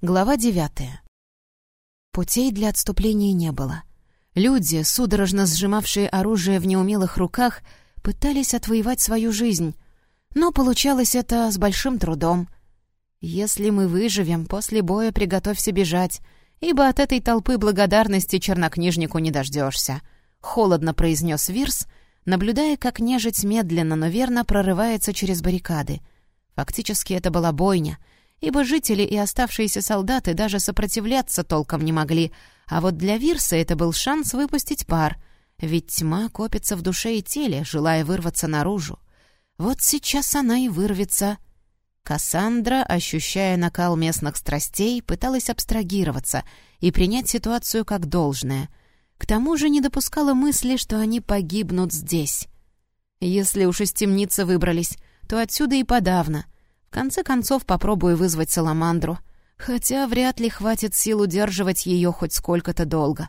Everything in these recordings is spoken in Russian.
Глава девятая. Путей для отступления не было. Люди, судорожно сжимавшие оружие в неумелых руках, пытались отвоевать свою жизнь. Но получалось это с большим трудом. «Если мы выживем, после боя приготовься бежать, ибо от этой толпы благодарности чернокнижнику не дождешься», — холодно произнес Вирс, наблюдая, как нежить медленно, но верно прорывается через баррикады. Фактически это была бойня — ибо жители и оставшиеся солдаты даже сопротивляться толком не могли, а вот для Вирса это был шанс выпустить пар, ведь тьма копится в душе и теле, желая вырваться наружу. Вот сейчас она и вырвется. Кассандра, ощущая накал местных страстей, пыталась абстрагироваться и принять ситуацию как должное. К тому же не допускала мысли, что они погибнут здесь. Если уж из темницы выбрались, то отсюда и подавно — в конце концов, попробую вызвать Саламандру, хотя вряд ли хватит сил удерживать ее хоть сколько-то долго.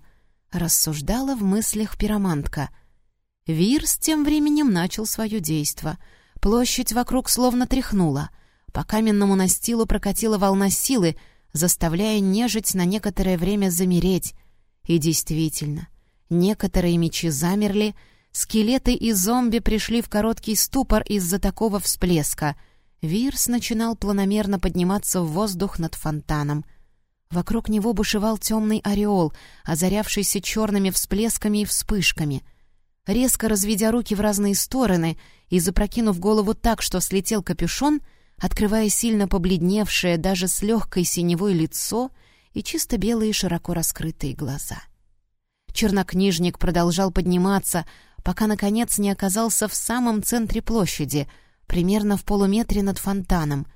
Рассуждала в мыслях пиромантка. Вирс тем временем начал свое действо. Площадь вокруг словно тряхнула. По каменному настилу прокатила волна силы, заставляя нежить на некоторое время замереть. И действительно, некоторые мечи замерли, скелеты и зомби пришли в короткий ступор из-за такого всплеска — Вирс начинал планомерно подниматься в воздух над фонтаном. Вокруг него бушевал темный ореол, озарявшийся черными всплесками и вспышками. Резко разведя руки в разные стороны и запрокинув голову так, что слетел капюшон, открывая сильно побледневшее даже с легкой синевой лицо и чисто белые широко раскрытые глаза. Чернокнижник продолжал подниматься, пока, наконец, не оказался в самом центре площади — примерно в полуметре над фонтаном.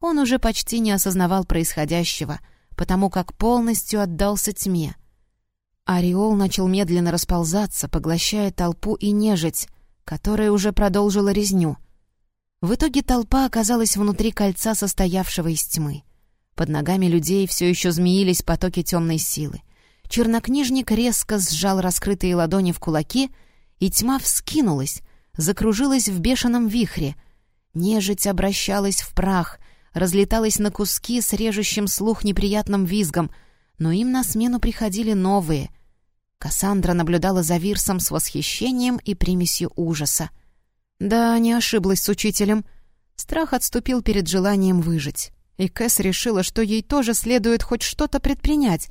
Он уже почти не осознавал происходящего, потому как полностью отдался тьме. Ореол начал медленно расползаться, поглощая толпу и нежить, которая уже продолжила резню. В итоге толпа оказалась внутри кольца, состоявшего из тьмы. Под ногами людей все еще змеились потоки темной силы. Чернокнижник резко сжал раскрытые ладони в кулаки, и тьма вскинулась, закружилась в бешеном вихре — Нежить обращалась в прах, разлеталась на куски с режущим слух неприятным визгом, но им на смену приходили новые. Кассандра наблюдала за Вирсом с восхищением и примесью ужаса. Да, не ошиблась с учителем. Страх отступил перед желанием выжить. И Кэс решила, что ей тоже следует хоть что-то предпринять,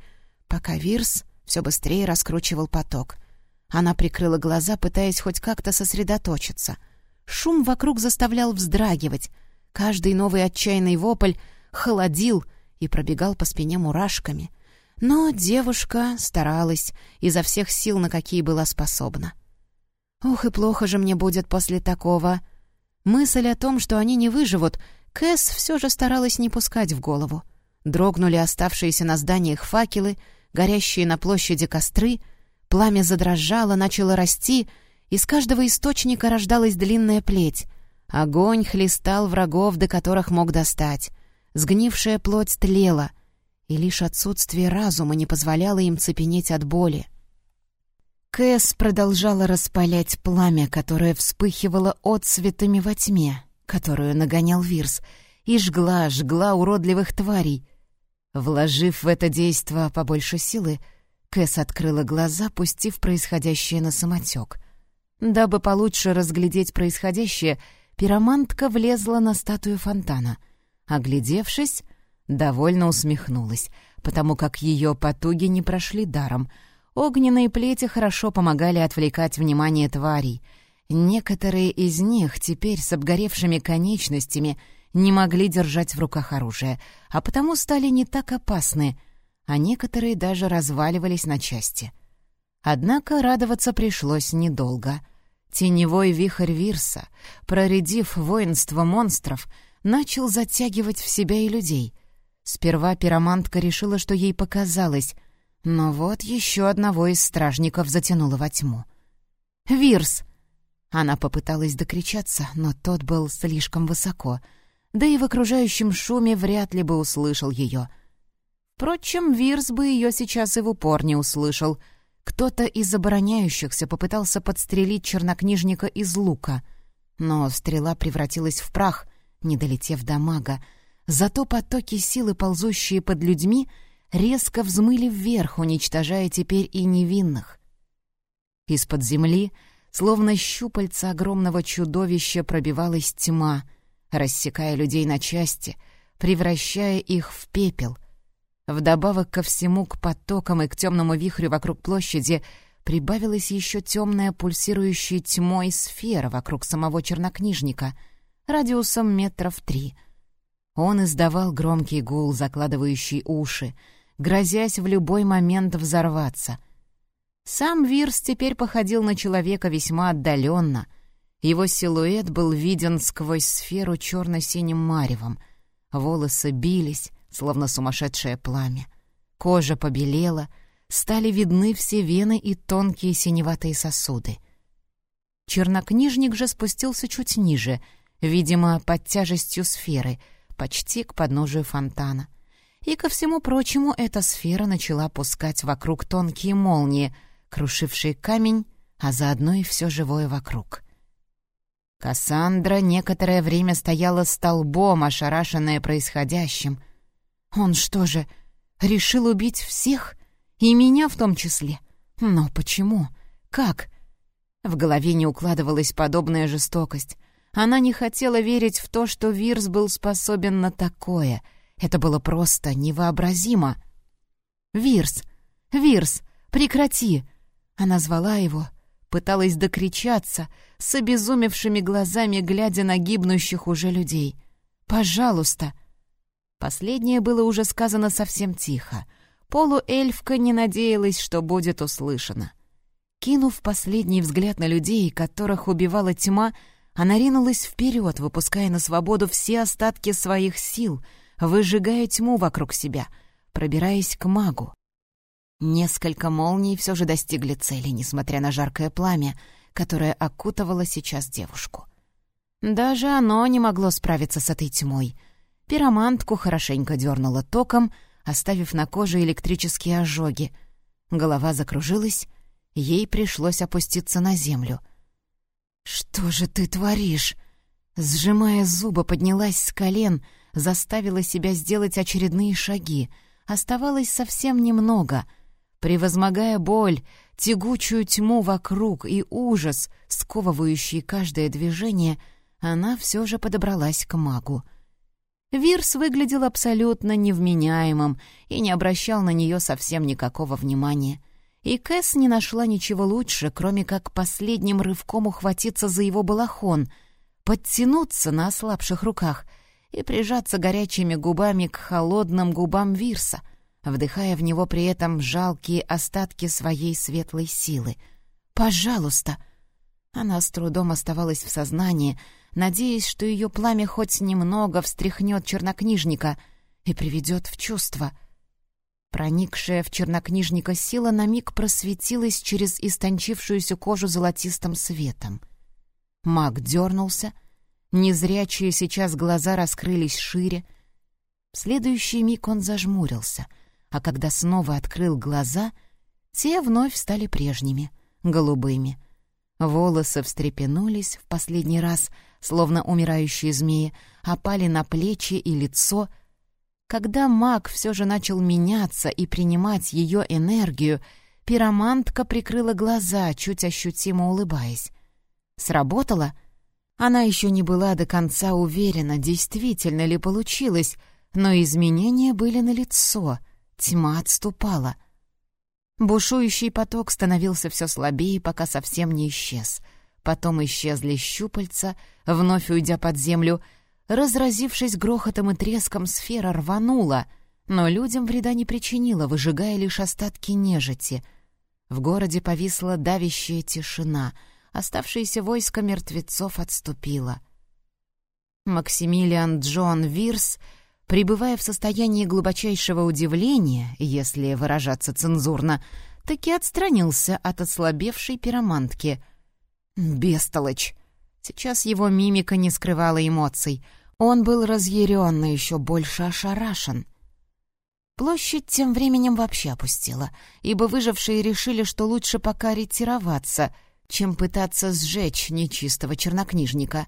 пока Вирс все быстрее раскручивал поток. Она прикрыла глаза, пытаясь хоть как-то сосредоточиться — Шум вокруг заставлял вздрагивать. Каждый новый отчаянный вопль холодил и пробегал по спине мурашками. Но девушка старалась изо всех сил, на какие была способна. «Ух, и плохо же мне будет после такого!» Мысль о том, что они не выживут, Кэс все же старалась не пускать в голову. Дрогнули оставшиеся на зданиях факелы, горящие на площади костры, пламя задрожало, начало расти — из каждого источника рождалась длинная плеть. Огонь хлестал врагов, до которых мог достать. Сгнившая плоть тлела, и лишь отсутствие разума не позволяло им цепенеть от боли. Кэс продолжала распалять пламя, которое вспыхивало отцветами во тьме, которую нагонял Вирс, и жгла, жгла уродливых тварей. Вложив в это действо побольше силы, Кэс открыла глаза, пустив происходящее на самотек — Дабы получше разглядеть происходящее, пиромантка влезла на статую фонтана. Оглядевшись, довольно усмехнулась, потому как ее потуги не прошли даром. Огненные плети хорошо помогали отвлекать внимание тварей. Некоторые из них теперь с обгоревшими конечностями не могли держать в руках оружие, а потому стали не так опасны, а некоторые даже разваливались на части — Однако радоваться пришлось недолго. Теневой вихрь Вирса, проредив воинство монстров, начал затягивать в себя и людей. Сперва пиромантка решила, что ей показалось, но вот еще одного из стражников затянуло во тьму. «Вирс!» Она попыталась докричаться, но тот был слишком высоко, да и в окружающем шуме вряд ли бы услышал ее. Впрочем, Вирс бы ее сейчас и в упор не услышал — кто-то из обороняющихся попытался подстрелить чернокнижника из лука, но стрела превратилась в прах, не долетев до мага. Зато потоки силы, ползущие под людьми, резко взмыли вверх, уничтожая теперь и невинных. Из-под земли, словно щупальца огромного чудовища, пробивалась тьма, рассекая людей на части, превращая их в пепел. Вдобавок ко всему, к потокам и к темному вихрю вокруг площади прибавилась еще темная пульсирующая тьмой сфера вокруг самого чернокнижника, радиусом метров три — он издавал громкий гул, закладывающий уши, грозясь в любой момент взорваться. Сам Вирс теперь походил на человека весьма отдаленно. Его силуэт был виден сквозь сферу черно-синим маревом. Волосы бились, словно сумасшедшее пламя. Кожа побелела, стали видны все вены и тонкие синеватые сосуды. Чернокнижник же спустился чуть ниже, видимо, под тяжестью сферы — почти к подножию фонтана. И ко всему прочему эта сфера начала пускать вокруг тонкие молнии, крушившие камень, а заодно и все живое вокруг. Кассандра некоторое время стояла столбом, ошарашенная происходящим. «Он что же, решил убить всех? И меня в том числе? Но почему? Как?» В голове не укладывалась подобная жестокость. Она не хотела верить в то, что Вирс был способен на такое. Это было просто невообразимо. «Вирс! Вирс! Прекрати!» Она звала его, пыталась докричаться, с обезумевшими глазами глядя на гибнущих уже людей. «Пожалуйста!» Последнее было уже сказано совсем тихо. Полуэльфка не надеялась, что будет услышано. Кинув последний взгляд на людей, которых убивала тьма, она ринулась вперед, выпуская на свободу все остатки своих сил, выжигая тьму вокруг себя, пробираясь к магу. Несколько молний все же достигли цели, несмотря на жаркое пламя, которое окутывало сейчас девушку. Даже оно не могло справиться с этой тьмой. Пиромантку хорошенько дернуло током, оставив на коже электрические ожоги. Голова закружилась, ей пришлось опуститься на землю — «Что же ты творишь?» Сжимая зубы, поднялась с колен, заставила себя сделать очередные шаги. Оставалось совсем немного. Превозмогая боль, тягучую тьму вокруг и ужас, сковывающий каждое движение, она все же подобралась к магу. Вирс выглядел абсолютно невменяемым и не обращал на нее совсем никакого внимания и Кэс не нашла ничего лучше, кроме как последним рывком ухватиться за его балахон, подтянуться на ослабших руках и прижаться горячими губами к холодным губам Вирса, вдыхая в него при этом жалкие остатки своей светлой силы. «Пожалуйста!» Она с трудом оставалась в сознании, надеясь, что ее пламя хоть немного встряхнет чернокнижника и приведет в чувство — Проникшая в чернокнижника сила на миг просветилась через истончившуюся кожу золотистым светом. Маг дернулся, незрячие сейчас глаза раскрылись шире. В следующий миг он зажмурился, а когда снова открыл глаза, те вновь стали прежними, голубыми. Волосы встрепенулись в последний раз, словно умирающие змеи, опали на плечи и лицо — когда маг все же начал меняться и принимать ее энергию, пиромантка прикрыла глаза, чуть ощутимо улыбаясь. Сработало? Она еще не была до конца уверена, действительно ли получилось, но изменения были налицо, тьма отступала. Бушующий поток становился все слабее, пока совсем не исчез. Потом исчезли щупальца, вновь уйдя под землю — Разразившись грохотом и треском, сфера рванула, но людям вреда не причинила, выжигая лишь остатки нежити. В городе повисла давящая тишина, оставшееся войско мертвецов отступило. Максимилиан Джон Вирс, пребывая в состоянии глубочайшего удивления, если выражаться цензурно, таки отстранился от ослабевшей пиромантки. «Бестолочь!» Сейчас его мимика не скрывала эмоций. Он был разъярен, но еще больше ошарашен. Площадь тем временем вообще опустела, ибо выжившие решили, что лучше пока ретироваться, чем пытаться сжечь нечистого чернокнижника.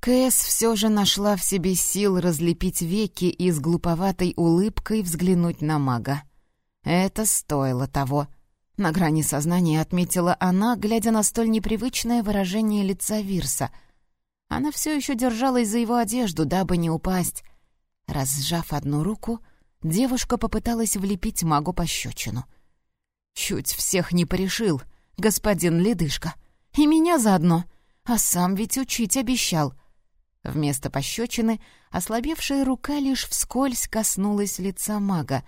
Кэс все же нашла в себе сил разлепить веки и с глуповатой улыбкой взглянуть на мага. Это стоило того. На грани сознания отметила она, глядя на столь непривычное выражение лица Вирса. Она все еще держалась за его одежду, дабы не упасть. Разжав одну руку, девушка попыталась влепить магу пощечину. «Чуть всех не порешил, господин Ледышка. И меня заодно. А сам ведь учить обещал». Вместо пощечины ослабевшая рука лишь вскользь коснулась лица мага.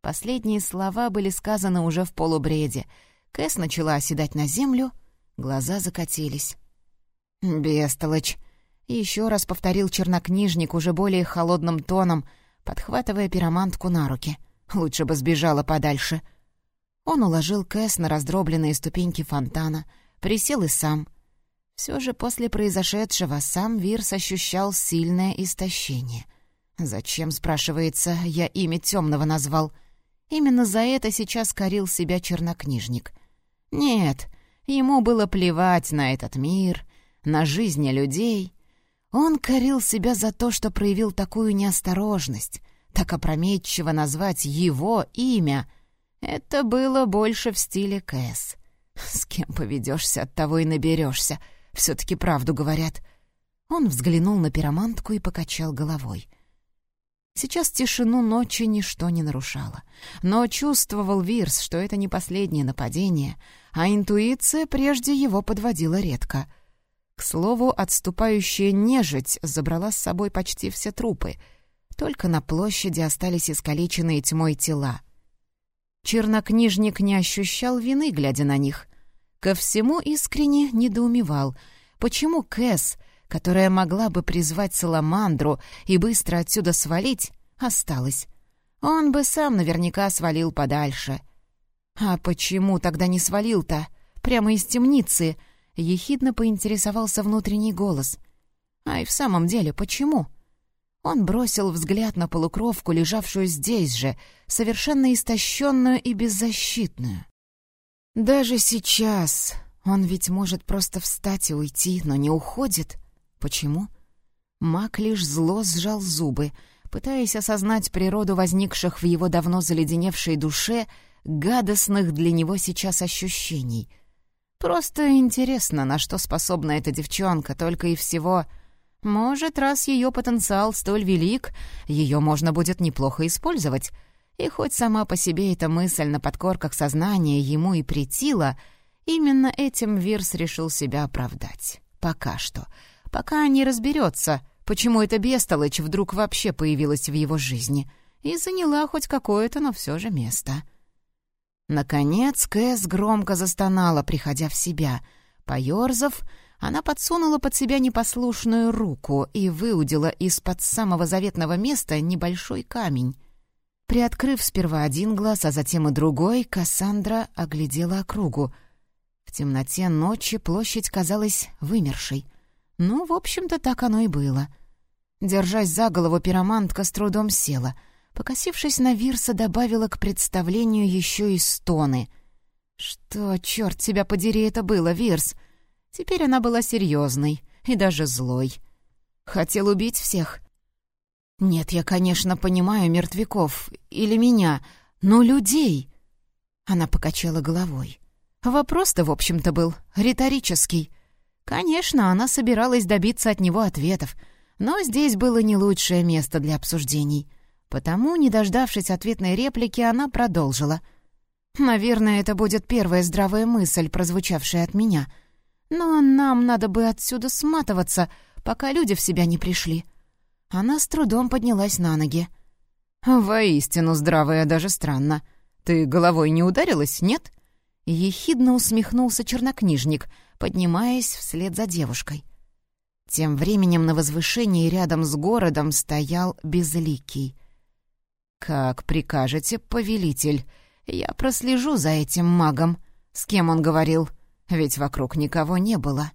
Последние слова были сказаны уже в полубреде. Кэс начала оседать на землю, глаза закатились. «Бестолочь!» — еще раз повторил чернокнижник уже более холодным тоном, подхватывая пиромантку на руки. «Лучше бы сбежала подальше». Он уложил Кэс на раздробленные ступеньки фонтана, присел и сам — все же после произошедшего сам Вирс ощущал сильное истощение. «Зачем, — спрашивается, — я имя темного назвал? Именно за это сейчас корил себя чернокнижник. Нет, ему было плевать на этот мир, на жизни людей. Он корил себя за то, что проявил такую неосторожность, так опрометчиво назвать его имя. Это было больше в стиле Кэс. С кем поведешься, от того и наберешься — все-таки правду говорят». Он взглянул на пиромантку и покачал головой. Сейчас тишину ночи ничто не нарушало. Но чувствовал Вирс, что это не последнее нападение, а интуиция прежде его подводила редко. К слову, отступающая нежить забрала с собой почти все трупы. Только на площади остались искалеченные тьмой тела. Чернокнижник не ощущал вины, глядя на них. Ко всему искренне недоумевал, почему Кэс, которая могла бы призвать Саламандру и быстро отсюда свалить, осталась. Он бы сам наверняка свалил подальше. «А почему тогда не свалил-то? Прямо из темницы?» — ехидно поинтересовался внутренний голос. «А и в самом деле, почему?» Он бросил взгляд на полукровку, лежавшую здесь же, совершенно истощенную и беззащитную. Даже сейчас он ведь может просто встать и уйти, но не уходит. Почему? Мак лишь зло сжал зубы, пытаясь осознать природу возникших в его давно заледеневшей душе гадостных для него сейчас ощущений. Просто интересно, на что способна эта девчонка, только и всего. Может, раз ее потенциал столь велик, ее можно будет неплохо использовать — и хоть сама по себе эта мысль на подкорках сознания ему и претила, именно этим Вирс решил себя оправдать. Пока что. Пока не разберется, почему эта бестолочь вдруг вообще появилась в его жизни и заняла хоть какое-то, но все же место. Наконец Кэс громко застонала, приходя в себя. Поёрзав, она подсунула под себя непослушную руку и выудила из-под самого заветного места небольшой камень. Приоткрыв сперва один глаз, а затем и другой, Кассандра оглядела округу. В темноте ночи площадь казалась вымершей. Ну, в общем-то, так оно и было. Держась за голову, пиромантка с трудом села. Покосившись на Вирса, добавила к представлению еще и стоны. «Что, черт тебя подери, это было, Вирс?» Теперь она была серьезной и даже злой. «Хотел убить всех?» «Нет, я, конечно, понимаю мертвяков. Или меня. Но людей...» Она покачала головой. Вопрос-то, в общем-то, был риторический. Конечно, она собиралась добиться от него ответов, но здесь было не лучшее место для обсуждений. Потому, не дождавшись ответной реплики, она продолжила. «Наверное, это будет первая здравая мысль, прозвучавшая от меня. Но нам надо бы отсюда сматываться, пока люди в себя не пришли». Она с трудом поднялась на ноги. «Воистину здравая, даже странно. Ты головой не ударилась, нет?» Ехидно усмехнулся чернокнижник, поднимаясь вслед за девушкой. Тем временем на возвышении рядом с городом стоял Безликий. «Как прикажете, повелитель, я прослежу за этим магом. С кем он говорил? Ведь вокруг никого не было».